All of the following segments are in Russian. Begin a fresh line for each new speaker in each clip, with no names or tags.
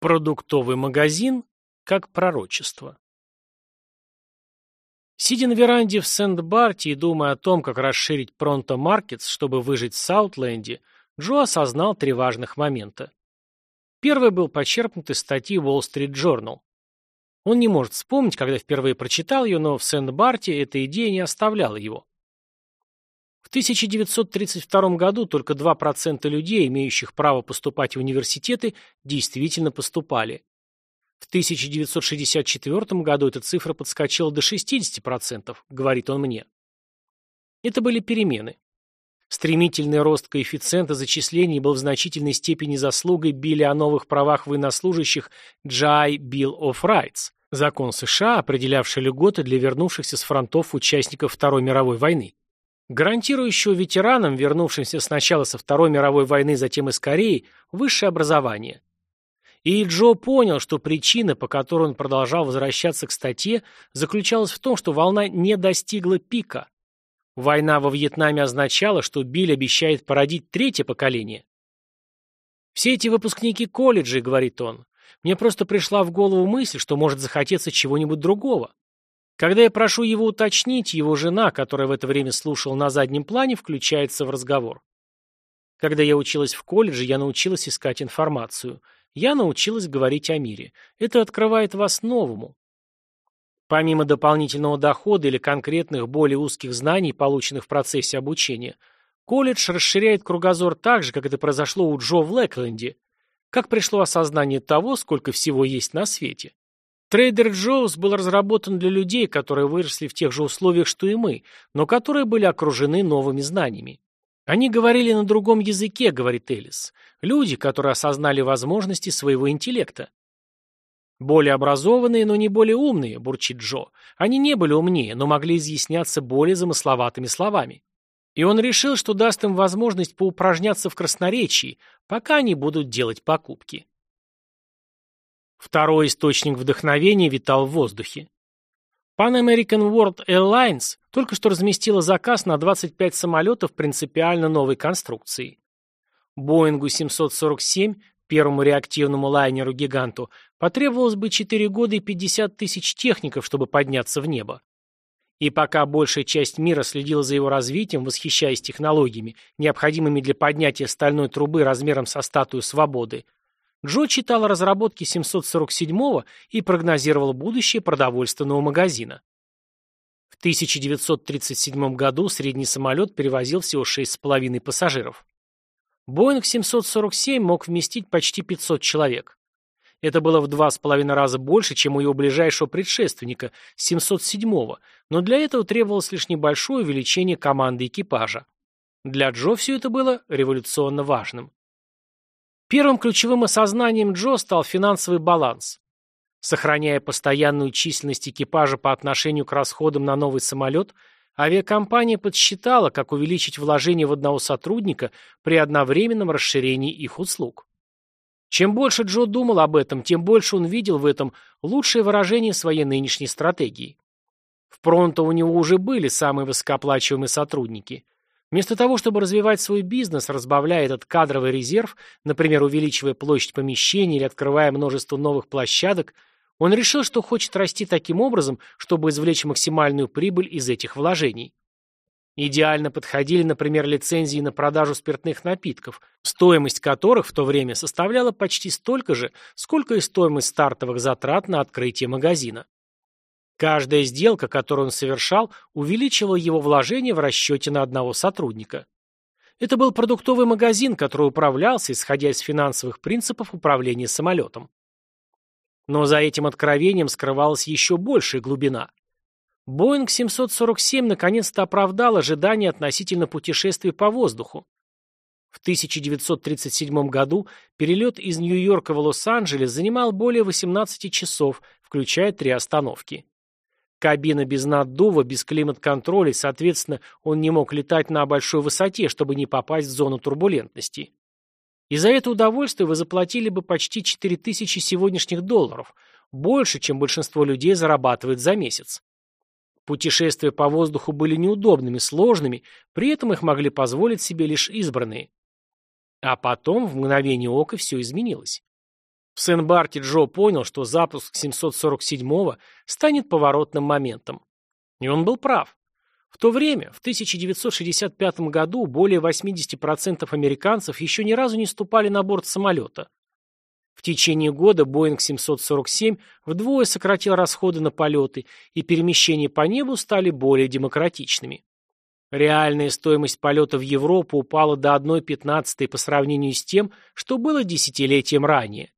Продуктовый магазин как пророчество. Сидя на веранде в Сент-Барте и думая о том, как расширить Пронто Маркетс, чтобы выжить в Саутленде, Джо осознал три важных момента. Первый был почерпнут из статьи Wall Street Journal. Он не может вспомнить, когда впервые прочитал ее, но в Сент-Барте эта идея не оставляла его. В 1932 году только 2% людей, имеющих право поступать в университеты, действительно поступали. В 1964 году эта цифра подскочила до 60%, говорит он мне. Это были перемены. Стремительный рост коэффициента зачислений был в значительной степени заслугой Билли о новых правах военнослужащих GI Bill of Rights, закон США, определявший льготы для вернувшихся с фронтов участников Второй мировой войны гарантирующего ветеранам, вернувшимся сначала со Второй мировой войны, затем из Кореи, высшее образование. И Джо понял, что причина, по которой он продолжал возвращаться к статье, заключалась в том, что волна не достигла пика. Война во Вьетнаме означала, что Билл обещает породить третье поколение. «Все эти выпускники колледжей», — говорит он, — «мне просто пришла в голову мысль, что может захотеться чего-нибудь другого. Когда я прошу его уточнить, его жена, которая в это время слушала на заднем плане, включается в разговор. Когда я училась в колледже, я научилась искать информацию. Я научилась говорить о мире. Это открывает вас новому. Помимо дополнительного дохода или конкретных, более узких знаний, полученных в процессе обучения, колледж расширяет кругозор так же, как это произошло у Джо в Лэкленде. Как пришло осознание того, сколько всего есть на свете. Трейдер Джоус был разработан для людей, которые выросли в тех же условиях, что и мы, но которые были окружены новыми знаниями. Они говорили на другом языке, говорит Элис. Люди, которые осознали возможности своего интеллекта. Более образованные, но не более умные, бурчит Джо. Они не были умнее, но могли изъясняться более замысловатыми словами. И он решил, что даст им возможность поупражняться в красноречии, пока они будут делать покупки. Второй источник вдохновения витал в воздухе. Pan American World Airlines только что разместила заказ на 25 самолетов принципиально новой конструкции. Боингу 747, первому реактивному лайнеру-гиганту, потребовалось бы 4 года и 50 тысяч техников, чтобы подняться в небо. И пока большая часть мира следила за его развитием, восхищаясь технологиями, необходимыми для поднятия стальной трубы размером со статую свободы, Джо читал разработки 747-го и прогнозировал будущее продовольственного магазина. В 1937 году средний самолет перевозил всего 6,5 пассажиров. Боинг 747 мог вместить почти 500 человек. Это было в два с половиной раза больше, чем у его ближайшего предшественника, 707-го, но для этого требовалось лишь небольшое увеличение команды экипажа. Для Джо все это было революционно важным. Первым ключевым осознанием Джо стал финансовый баланс. Сохраняя постоянную численность экипажа по отношению к расходам на новый самолет, авиакомпания подсчитала, как увеличить вложение в одного сотрудника при одновременном расширении их услуг. Чем больше Джо думал об этом, тем больше он видел в этом лучшее выражение своей нынешней стратегии. В Пронто у него уже были самые высокооплачиваемые сотрудники – Вместо того, чтобы развивать свой бизнес, разбавляя этот кадровый резерв, например, увеличивая площадь помещений или открывая множество новых площадок, он решил, что хочет расти таким образом, чтобы извлечь максимальную прибыль из этих вложений. Идеально подходили, например, лицензии на продажу спиртных напитков, стоимость которых в то время составляла почти столько же, сколько и стоимость стартовых затрат на открытие магазина. Каждая сделка, которую он совершал, увеличивала его вложение в расчете на одного сотрудника. Это был продуктовый магазин, который управлялся, исходя из финансовых принципов управления самолетом. Но за этим откровением скрывалась еще большая глубина. Боинг 747 наконец-то оправдал ожидания относительно путешествий по воздуху. В 1937 году перелет из Нью-Йорка в Лос-Анджелес занимал более 18 часов, включая три остановки. Кабина без наддува, без климат-контроля, соответственно, он не мог летать на большой высоте, чтобы не попасть в зону турбулентности. И за это удовольствие вы заплатили бы почти 4000 сегодняшних долларов, больше, чем большинство людей зарабатывает за месяц. Путешествия по воздуху были неудобными, сложными, при этом их могли позволить себе лишь избранные. А потом, в мгновение ока, все изменилось. В Сен-Барте Джо понял, что запуск 747-го станет поворотным моментом. И он был прав. В то время, в 1965 году, более 80% американцев еще ни разу не ступали на борт самолета. В течение года Боинг 747 вдвое сократил расходы на полеты, и перемещения по небу стали более демократичными. Реальная стоимость полета в Европу упала до 1,15 по сравнению с тем, что было десятилетием ранее.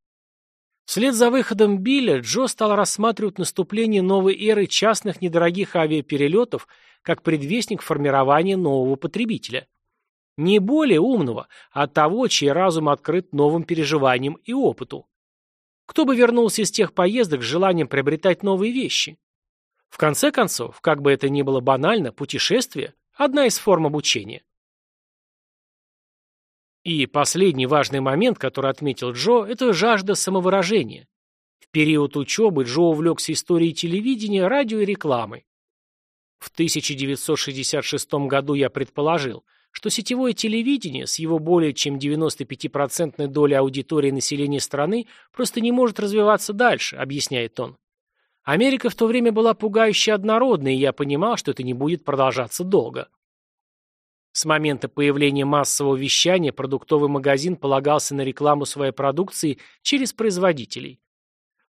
Вслед за выходом Билля Джо стал рассматривать наступление новой эры частных недорогих авиаперелетов как предвестник формирования нового потребителя. Не более умного, а того, чей разум открыт новым переживаниям и опыту. Кто бы вернулся из тех поездок с желанием приобретать новые вещи? В конце концов, как бы это ни было банально, путешествие – одна из форм обучения. И последний важный момент, который отметил Джо, это жажда самовыражения. В период учебы Джо увлекся историей телевидения, радио и рекламой. В 1966 году я предположил, что сетевое телевидение с его более чем 95% долей аудитории населения страны просто не может развиваться дальше, объясняет он. Америка в то время была пугающе однородной, и я понимал, что это не будет продолжаться долго. С момента появления массового вещания продуктовый магазин полагался на рекламу своей продукции через производителей.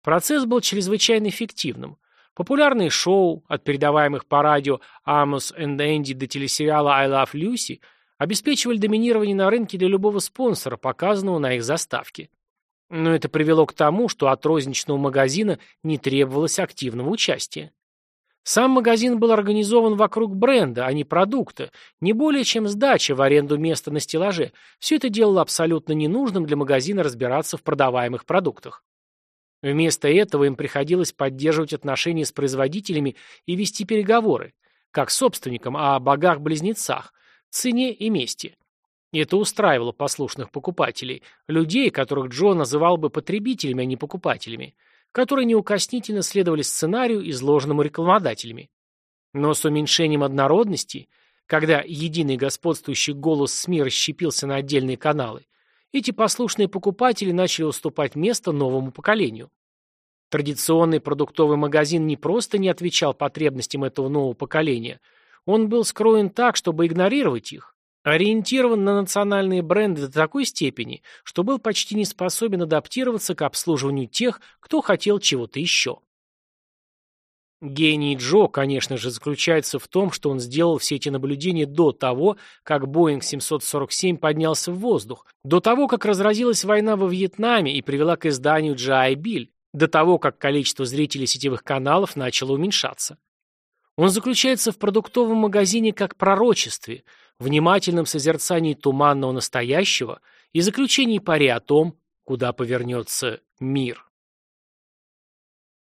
Процесс был чрезвычайно эффективным. Популярные шоу, от передаваемых по радио «Amos and Энди» до телесериала «I Love Lucy», обеспечивали доминирование на рынке для любого спонсора, показанного на их заставке. Но это привело к тому, что от розничного магазина не требовалось активного участия. Сам магазин был организован вокруг бренда, а не продукта, не более чем сдача в аренду места на стеллаже. Все это делало абсолютно ненужным для магазина разбираться в продаваемых продуктах. Вместо этого им приходилось поддерживать отношения с производителями и вести переговоры, как с собственником, о богах-близнецах, цене и месте. Это устраивало послушных покупателей, людей, которых Джо называл бы потребителями, а не покупателями, которые неукоснительно следовали сценарию, изложенному рекламодателями. Но с уменьшением однородности, когда единый господствующий голос СМИ расщепился на отдельные каналы, эти послушные покупатели начали уступать место новому поколению. Традиционный продуктовый магазин не просто не отвечал потребностям этого нового поколения, он был скроен так, чтобы игнорировать их, ориентирован на национальные бренды до такой степени, что был почти не способен адаптироваться к обслуживанию тех, кто хотел чего-то еще. Гений Джо, конечно же, заключается в том, что он сделал все эти наблюдения до того, как Боинг 747 поднялся в воздух, до того, как разразилась война во Вьетнаме и привела к изданию G.I. Bill, до того, как количество зрителей сетевых каналов начало уменьшаться. Он заключается в продуктовом магазине как пророчестве, внимательном созерцании туманного настоящего и заключении пари о том, куда повернется мир.